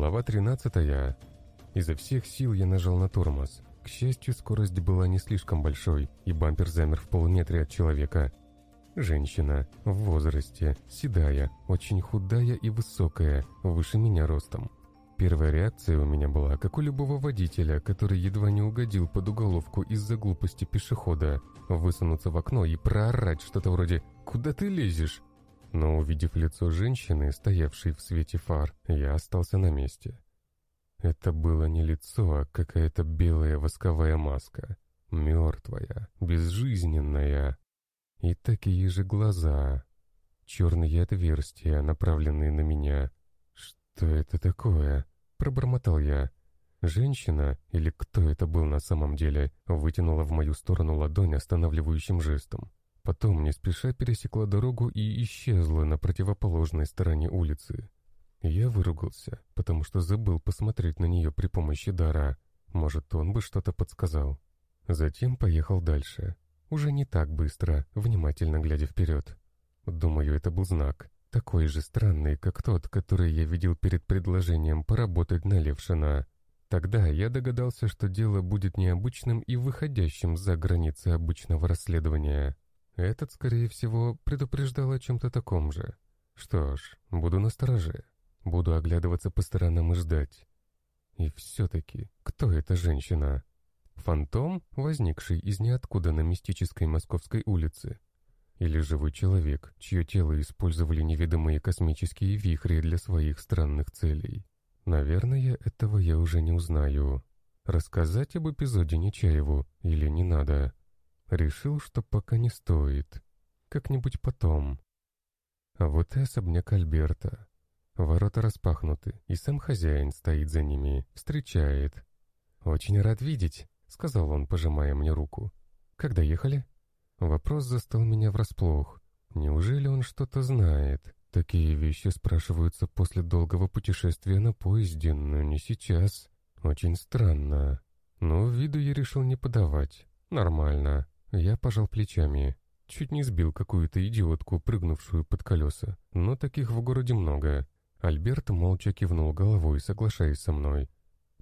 Глава 13. Изо всех сил я нажал на тормоз. К счастью, скорость была не слишком большой, и бампер замер в полуметре от человека. Женщина, в возрасте, седая, очень худая и высокая, выше меня ростом. Первая реакция у меня была, как у любого водителя, который едва не угодил под уголовку из-за глупости пешехода, высунуться в окно и проорать что-то вроде «Куда ты лезешь?». Но увидев лицо женщины, стоявшей в свете фар, я остался на месте. Это было не лицо, а какая-то белая восковая маска. Мертвая, безжизненная. И такие же глаза. Черные отверстия, направленные на меня. Что это такое? Пробормотал я. Женщина, или кто это был на самом деле, вытянула в мою сторону ладонь останавливающим жестом. Потом не спеша пересекла дорогу и исчезла на противоположной стороне улицы. Я выругался, потому что забыл посмотреть на нее при помощи дара. Может, он бы что-то подсказал. Затем поехал дальше. Уже не так быстро, внимательно глядя вперед. Думаю, это был знак. Такой же странный, как тот, который я видел перед предложением поработать на Левшина. Тогда я догадался, что дело будет необычным и выходящим за границы обычного расследования. Этот, скорее всего, предупреждал о чем-то таком же. Что ж, буду настороже. Буду оглядываться по сторонам и ждать. И все-таки, кто эта женщина? Фантом, возникший из ниоткуда на мистической московской улице? Или живой человек, чье тело использовали неведомые космические вихри для своих странных целей? Наверное, этого я уже не узнаю. Рассказать об эпизоде Нечаеву или не надо? Решил, что пока не стоит. Как-нибудь потом. А вот и особняк Альберта. Ворота распахнуты, и сам хозяин стоит за ними, встречает. «Очень рад видеть», — сказал он, пожимая мне руку. «Когда ехали?» Вопрос застал меня врасплох. Неужели он что-то знает? Такие вещи спрашиваются после долгого путешествия на поезде, но не сейчас. Очень странно. Но виду я решил не подавать. Нормально. Я пожал плечами. Чуть не сбил какую-то идиотку, прыгнувшую под колеса. Но таких в городе много. Альберт молча кивнул головой, соглашаясь со мной.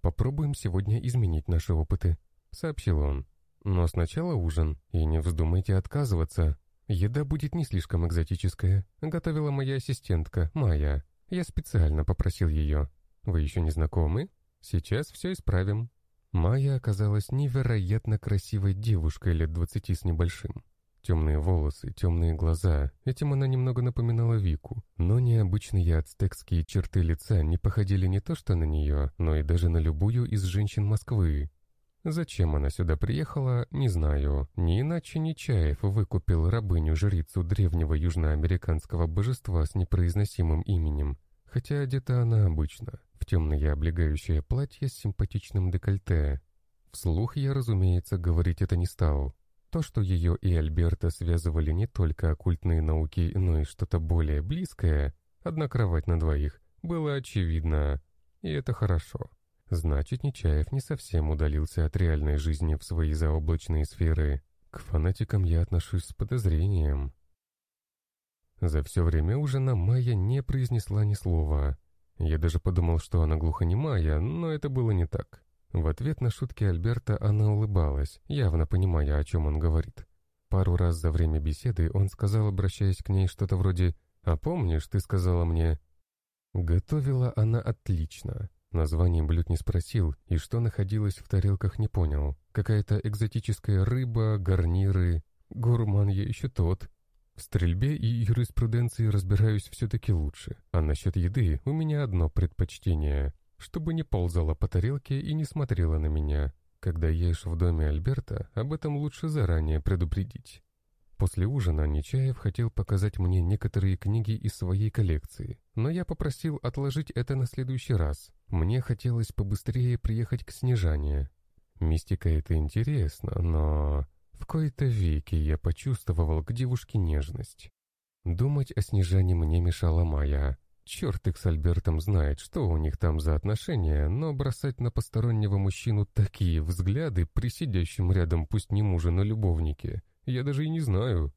«Попробуем сегодня изменить наши опыты», — сообщил он. «Но сначала ужин, и не вздумайте отказываться. Еда будет не слишком экзотическая. Готовила моя ассистентка, Майя. Я специально попросил ее. Вы еще не знакомы? Сейчас все исправим». Майя оказалась невероятно красивой девушкой лет двадцати с небольшим. Темные волосы, темные глаза. Этим она немного напоминала Вику. Но необычные ацтекские черты лица не походили не то что на нее, но и даже на любую из женщин Москвы. Зачем она сюда приехала, не знаю. Не иначе Нечаев выкупил рабыню-жрицу древнего южноамериканского божества с непроизносимым именем. Хотя одета она обычно, в темное облегающее платье с симпатичным декольте. Вслух я, разумеется, говорить это не стал. То, что ее и Альберта связывали не только оккультные науки, но и что-то более близкое, одна кровать на двоих, было очевидно. И это хорошо. Значит, Нечаев не совсем удалился от реальной жизни в свои заоблачные сферы. К фанатикам я отношусь с подозрением. За все время ужина Майя не произнесла ни слова. Я даже подумал, что она глухонемая, но это было не так. В ответ на шутки Альберта она улыбалась, явно понимая, о чем он говорит. Пару раз за время беседы он сказал, обращаясь к ней, что-то вроде «А помнишь, ты сказала мне...» Готовила она отлично. Название блюд не спросил, и что находилось в тарелках не понял. Какая-то экзотическая рыба, гарниры... Гурман я еще тот. В стрельбе и юриспруденции разбираюсь все-таки лучше. А насчет еды у меня одно предпочтение — чтобы не ползала по тарелке и не смотрела на меня. Когда ешь в доме Альберта, об этом лучше заранее предупредить. После ужина Нечаев хотел показать мне некоторые книги из своей коллекции, но я попросил отложить это на следующий раз. Мне хотелось побыстрее приехать к Снежане. Мистика — это интересно, но... В кои-то веки я почувствовал к девушке нежность. Думать о Снежане мне мешала Майя. Черт их с Альбертом знает, что у них там за отношения, но бросать на постороннего мужчину такие взгляды при сидящем рядом пусть не муже, но любовнике, я даже и не знаю.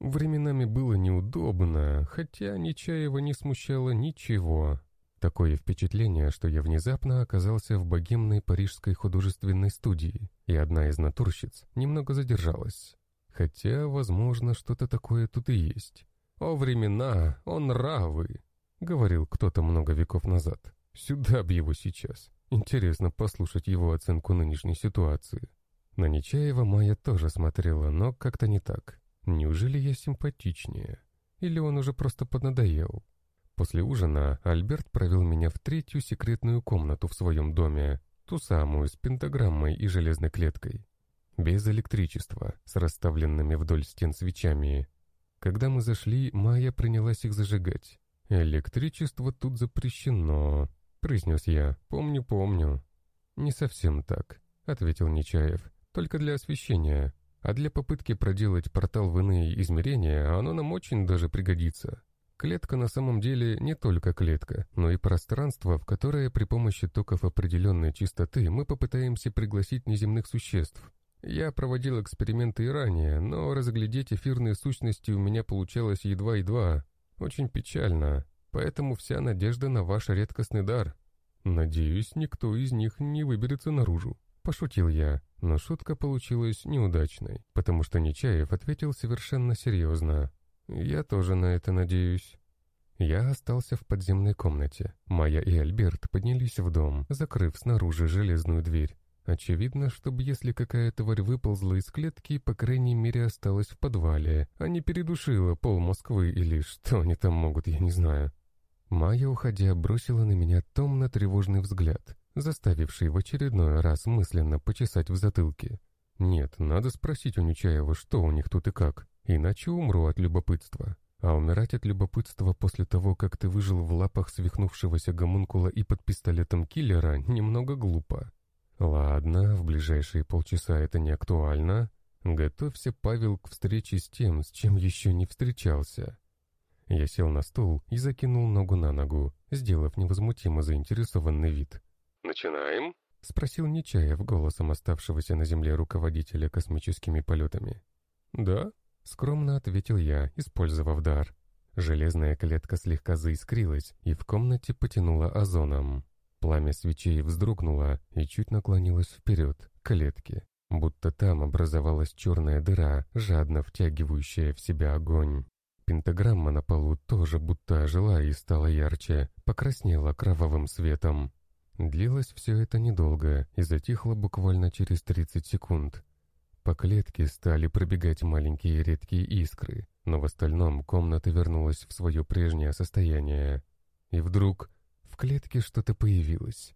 Временами было неудобно, хотя Нечаева не смущало ничего. Такое впечатление, что я внезапно оказался в богемной парижской художественной студии, и одна из натурщиц немного задержалась. Хотя, возможно, что-то такое тут и есть. «О времена, о нравы!» — говорил кто-то много веков назад. «Сюда б его сейчас. Интересно послушать его оценку нынешней ситуации». На Нечаева Майя тоже смотрела, но как-то не так. Неужели я симпатичнее? Или он уже просто поднадоел? После ужина Альберт провел меня в третью секретную комнату в своем доме, ту самую с пентаграммой и железной клеткой. Без электричества, с расставленными вдоль стен свечами. Когда мы зашли, Майя принялась их зажигать. «Электричество тут запрещено», — произнес я. «Помню, помню». «Не совсем так», — ответил Нечаев. «Только для освещения. А для попытки проделать портал в иные измерения оно нам очень даже пригодится». Клетка на самом деле не только клетка, но и пространство, в которое при помощи токов определенной частоты мы попытаемся пригласить неземных существ. Я проводил эксперименты и ранее, но разглядеть эфирные сущности у меня получалось едва-едва. Очень печально, поэтому вся надежда на ваш редкостный дар. Надеюсь, никто из них не выберется наружу. Пошутил я, но шутка получилась неудачной, потому что Нечаев ответил совершенно серьезно. «Я тоже на это надеюсь». Я остался в подземной комнате. Майя и Альберт поднялись в дом, закрыв снаружи железную дверь. Очевидно, чтобы если какая тварь выползла из клетки, по крайней мере осталась в подвале, а не передушила пол Москвы или что они там могут, я не знаю. Майя, уходя, бросила на меня томно-тревожный взгляд, заставивший в очередной раз мысленно почесать в затылке. Нет, надо спросить у Нечаева, что у них тут и как. Иначе умру от любопытства. А умирать от любопытства после того, как ты выжил в лапах свихнувшегося гомункула и под пистолетом киллера, немного глупо. Ладно, в ближайшие полчаса это не актуально. Готовься, Павел, к встрече с тем, с чем еще не встречался. Я сел на стул и закинул ногу на ногу, сделав невозмутимо заинтересованный вид. «Начинаем?» — спросил Нечаев голосом оставшегося на земле руководителя космическими полетами. «Да?» Скромно ответил я, использовав дар. Железная клетка слегка заискрилась и в комнате потянула озоном. Пламя свечей вздрогнуло и чуть наклонилось вперед, к клетке, будто там образовалась черная дыра, жадно втягивающая в себя огонь. Пентаграмма на полу тоже будто ожила и стала ярче, покраснела кровавым светом. Длилось все это недолго и затихло буквально через 30 секунд, по клетке стали пробегать маленькие редкие искры, но в остальном комната вернулась в свое прежнее состояние. И вдруг в клетке что-то появилось.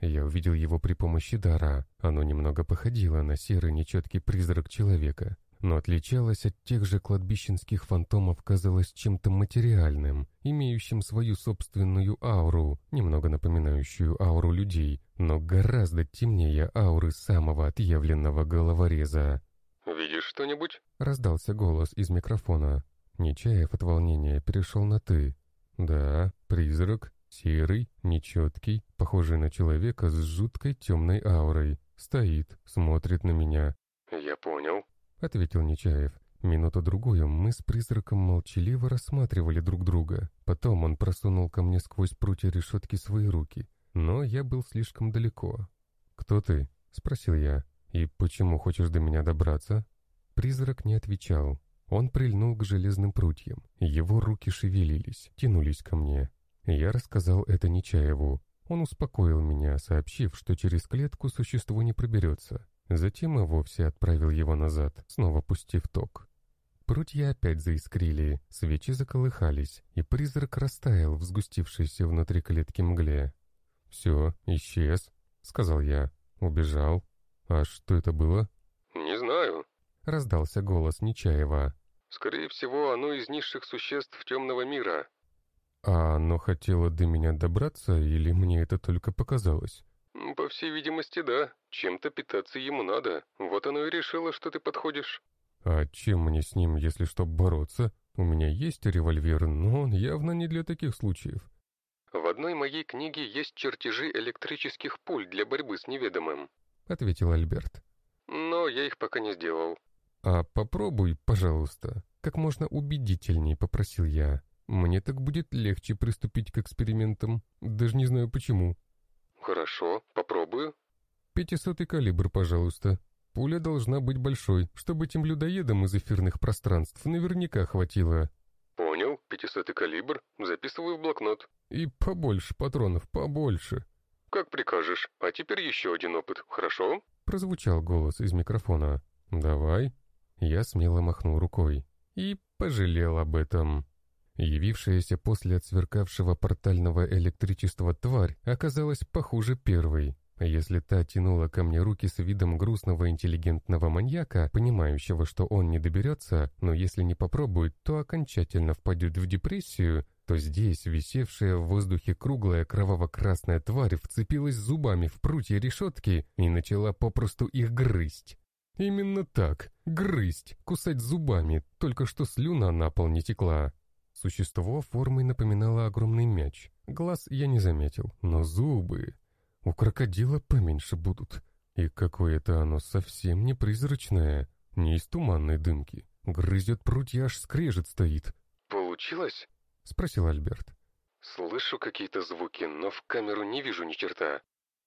Я увидел его при помощи дара, оно немного походило на серый нечеткий призрак человека, но отличалось от тех же кладбищенских фантомов, казалось чем-то материальным, имеющим свою собственную ауру, немного напоминающую ауру людей, но гораздо темнее ауры самого отъявленного головореза. «Видишь что-нибудь?» — раздался голос из микрофона. Нечаев от волнения перешел на «ты». «Да, призрак, серый, нечеткий, похожий на человека с жуткой темной аурой. Стоит, смотрит на меня». «Я понял», — ответил Нечаев. Минуту-другую мы с призраком молчаливо рассматривали друг друга. Потом он просунул ко мне сквозь прутья решетки свои руки. Но я был слишком далеко. «Кто ты?» — спросил я. «И почему хочешь до меня добраться?» Призрак не отвечал. Он прильнул к железным прутьям. Его руки шевелились, тянулись ко мне. Я рассказал это Нечаеву. Он успокоил меня, сообщив, что через клетку существо не проберется. Затем и вовсе отправил его назад, снова пустив ток. Прутья опять заискрили, свечи заколыхались, и призрак растаял в сгустившейся внутри клетки мгле. «Все, исчез», — сказал я. «Убежал. А что это было?» «Не знаю», — раздался голос Нечаева. «Скорее всего, оно из низших существ темного мира». «А оно хотело до меня добраться, или мне это только показалось?» «По всей видимости, да. Чем-то питаться ему надо. Вот оно и решило, что ты подходишь». «А чем мне с ним, если что, бороться? У меня есть револьвер, но он явно не для таких случаев». «В одной моей книге есть чертежи электрических пуль для борьбы с неведомым», — ответил Альберт. «Но я их пока не сделал». «А попробуй, пожалуйста», — как можно убедительней попросил я. Мне так будет легче приступить к экспериментам. Даже не знаю почему. Хорошо, попробую. Пятисотый калибр, пожалуйста. Пуля должна быть большой, чтобы этим людоедам из эфирных пространств наверняка хватило. Понял, пятисотый калибр, записываю в блокнот. И побольше патронов, побольше. Как прикажешь. А теперь еще один опыт, хорошо? Прозвучал голос из микрофона. Давай. Я смело махнул рукой. И пожалел об этом. Явившаяся после отсверкавшего портального электричества тварь оказалась похуже первой. Если та тянула ко мне руки с видом грустного интеллигентного маньяка, понимающего, что он не доберется, но если не попробует, то окончательно впадет в депрессию, то здесь висевшая в воздухе круглая кроваво-красная тварь вцепилась зубами в прутья решетки и начала попросту их грызть. Именно так, грызть, кусать зубами, только что слюна на пол не текла. Существо формой напоминало огромный мяч. Глаз я не заметил, но зубы... У крокодила поменьше будут. И какое-то оно совсем не призрачное, не из туманной дымки. Грызет прутья, аж скрежет стоит. Получилось? — спросил Альберт. Слышу какие-то звуки, но в камеру не вижу ни черта.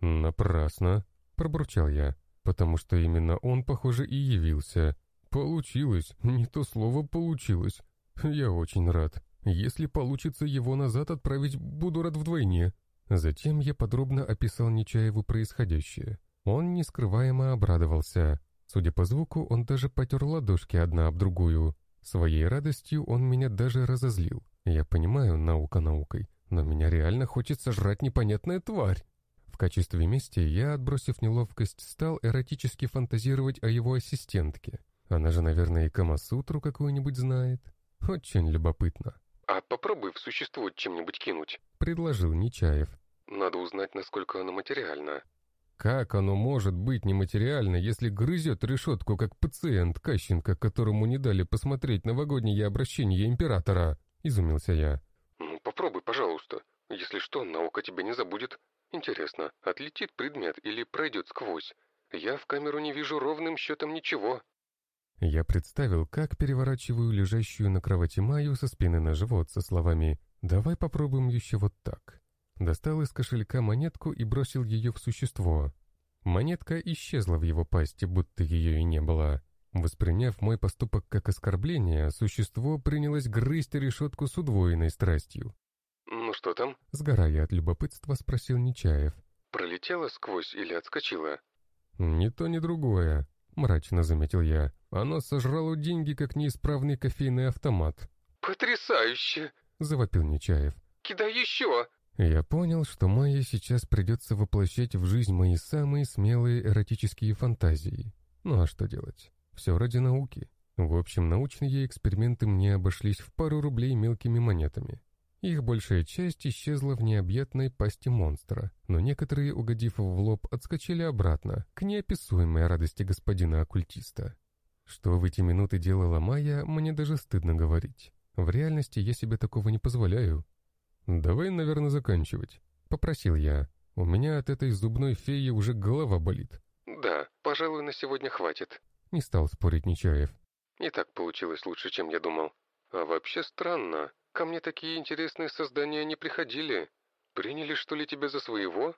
Напрасно, — пробурчал я, потому что именно он, похоже, и явился. Получилось, не то слово получилось. Я очень рад. Если получится его назад отправить, буду рад вдвойне. Затем я подробно описал Нечаеву происходящее. Он нескрываемо обрадовался. Судя по звуку, он даже потер ладошки одна об другую. Своей радостью он меня даже разозлил. Я понимаю, наука наукой, но меня реально хочется жрать непонятная тварь. В качестве мести я, отбросив неловкость, стал эротически фантазировать о его ассистентке. Она же, наверное, и Камасутру какую-нибудь знает. Очень любопытно. «А попробуй в существо чем-нибудь кинуть», — предложил Нечаев. «Надо узнать, насколько оно материально». «Как оно может быть нематериально, если грызет решетку, как пациент Кащенко, которому не дали посмотреть новогоднее обращение императора?» — изумился я. «Ну, попробуй, пожалуйста. Если что, наука тебя не забудет. Интересно, отлетит предмет или пройдет сквозь? Я в камеру не вижу ровным счетом ничего». Я представил, как переворачиваю лежащую на кровати Майю со спины на живот со словами «давай попробуем еще вот так». Достал из кошелька монетку и бросил ее в существо. Монетка исчезла в его пасти, будто ее и не было. Восприняв мой поступок как оскорбление, существо принялось грызть решетку с удвоенной страстью. «Ну что там?» Сгорая от любопытства, спросил Нечаев. «Пролетела сквозь или отскочила?» «Ни то, ни другое», — мрачно заметил я. Оно сожрало деньги, как неисправный кофейный автомат. «Потрясающе!» — завопил Нечаев. «Кидай еще!» Я понял, что Майе сейчас придется воплощать в жизнь мои самые смелые эротические фантазии. Ну а что делать? Все ради науки. В общем, научные эксперименты мне обошлись в пару рублей мелкими монетами. Их большая часть исчезла в необъятной пасти монстра, но некоторые, угодив в лоб, отскочили обратно, к неописуемой радости господина оккультиста. Что в эти минуты делала Майя, мне даже стыдно говорить. В реальности я себе такого не позволяю. «Давай, наверное, заканчивать», — попросил я. «У меня от этой зубной феи уже голова болит». «Да, пожалуй, на сегодня хватит», — не стал спорить Нечаев. «И так получилось лучше, чем я думал. А вообще странно. Ко мне такие интересные создания не приходили. Приняли, что ли, тебя за своего?»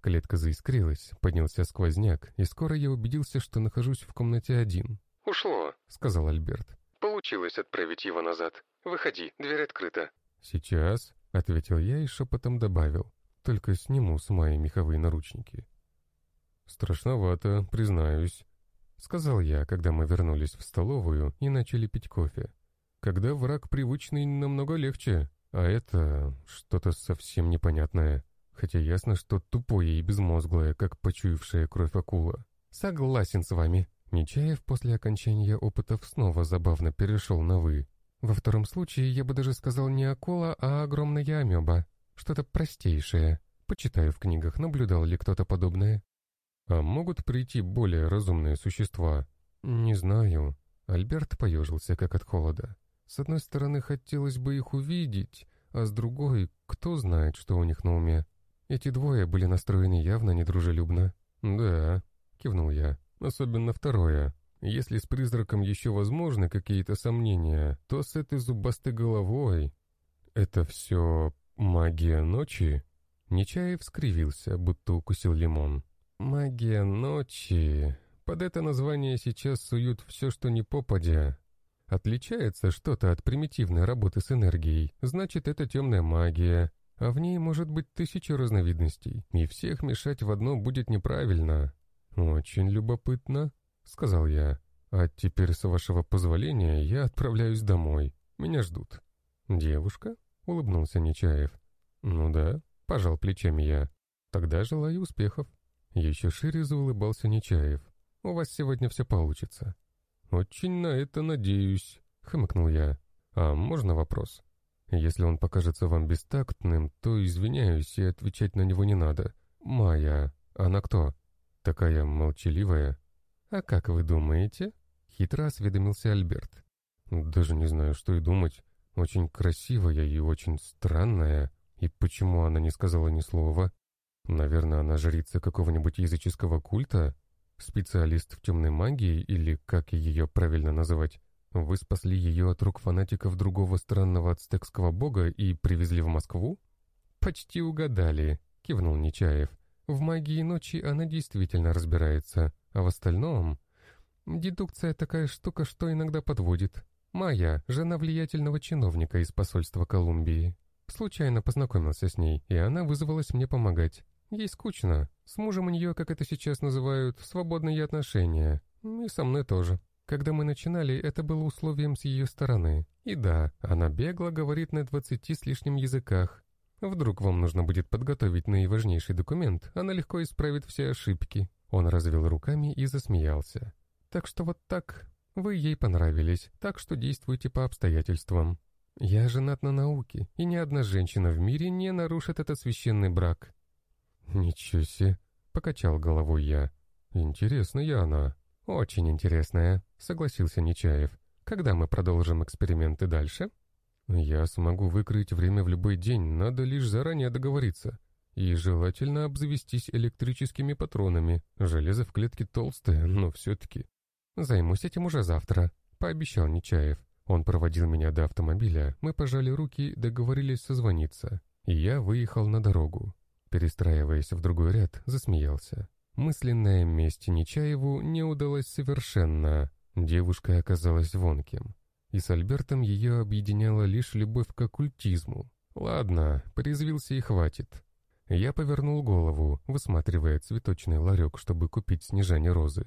Клетка заискрилась, поднялся сквозняк, и скоро я убедился, что нахожусь в комнате один. «Ушло», — сказал Альберт. «Получилось отправить его назад. Выходи, дверь открыта». «Сейчас», — ответил я и шепотом добавил. «Только сниму с Майи меховые наручники». «Страшновато, признаюсь», — сказал я, когда мы вернулись в столовую и начали пить кофе. «Когда враг привычный, намного легче, а это что-то совсем непонятное, хотя ясно, что тупое и безмозглое, как почуявшая кровь акула». «Согласен с вами», Нечаев после окончания опытов снова забавно перешел на «вы». Во втором случае я бы даже сказал не акула, а огромная амеба. Что-то простейшее. Почитаю в книгах, наблюдал ли кто-то подобное. А могут прийти более разумные существа? Не знаю. Альберт поежился, как от холода. С одной стороны, хотелось бы их увидеть, а с другой, кто знает, что у них на уме. Эти двое были настроены явно недружелюбно. «Да», — кивнул я. Особенно второе. Если с призраком еще возможны какие-то сомнения, то с этой зубастой головой... Это все магия ночи? Нечаев скривился, будто укусил лимон. Магия ночи. Под это название сейчас суют все, что не попадя. Отличается что-то от примитивной работы с энергией, значит, это темная магия, а в ней может быть тысяча разновидностей, и всех мешать в одно будет неправильно. «Очень любопытно», — сказал я. «А теперь, с вашего позволения, я отправляюсь домой. Меня ждут». «Девушка?» — улыбнулся Нечаев. «Ну да», — пожал плечами я. «Тогда желаю успехов». Еще шире заулыбался Нечаев. «У вас сегодня все получится». «Очень на это надеюсь», — хмыкнул я. «А можно вопрос? Если он покажется вам бестактным, то извиняюсь, и отвечать на него не надо. Майя, она кто? Такая молчаливая?» «А как вы думаете?» — хитро осведомился Альберт. «Даже не знаю, что и думать. Очень красивая и очень странная. И почему она не сказала ни слова? Наверное, она жрица какого-нибудь языческого культа? Специалист в темной магии, или как ее правильно называть? Вы спасли ее от рук фанатиков другого странного ацтекского бога и привезли в Москву? Почти угадали, кивнул Нечаев. В магии ночи она действительно разбирается, а в остальном... Дедукция такая штука, что иногда подводит. Майя, жена влиятельного чиновника из посольства Колумбии. Случайно познакомился с ней, и она вызвалась мне помогать. Ей скучно. С мужем у нее, как это сейчас называют, свободные отношения. И со мной тоже. Когда мы начинали, это было условием с ее стороны. И да, она бегло говорит на двадцати с лишним языках. Вдруг вам нужно будет подготовить наиважнейший документ, она легко исправит все ошибки. Он развел руками и засмеялся. Так что вот так. Вы ей понравились, так что действуйте по обстоятельствам. Я женат на науке, и ни одна женщина в мире не нарушит этот священный брак. «Ничего себе!» — покачал головой я. «Интересная она». «Очень интересная», — согласился Нечаев. «Когда мы продолжим эксперименты дальше?» «Я смогу выкроить время в любой день, надо лишь заранее договориться. И желательно обзавестись электрическими патронами. Железо в клетке толстое, но все-таки...» «Займусь этим уже завтра», — пообещал Нечаев. Он проводил меня до автомобиля, мы пожали руки, договорились созвониться. И я выехал на дорогу. Перестраиваясь в другой ряд, засмеялся. Мысленная месть Нечаеву не удалась совершенно. Девушка оказалась вонким. И с Альбертом ее объединяла лишь любовь к оккультизму. Ладно, порезвился и хватит. Я повернул голову, высматривая цветочный ларек, чтобы купить снежане розы.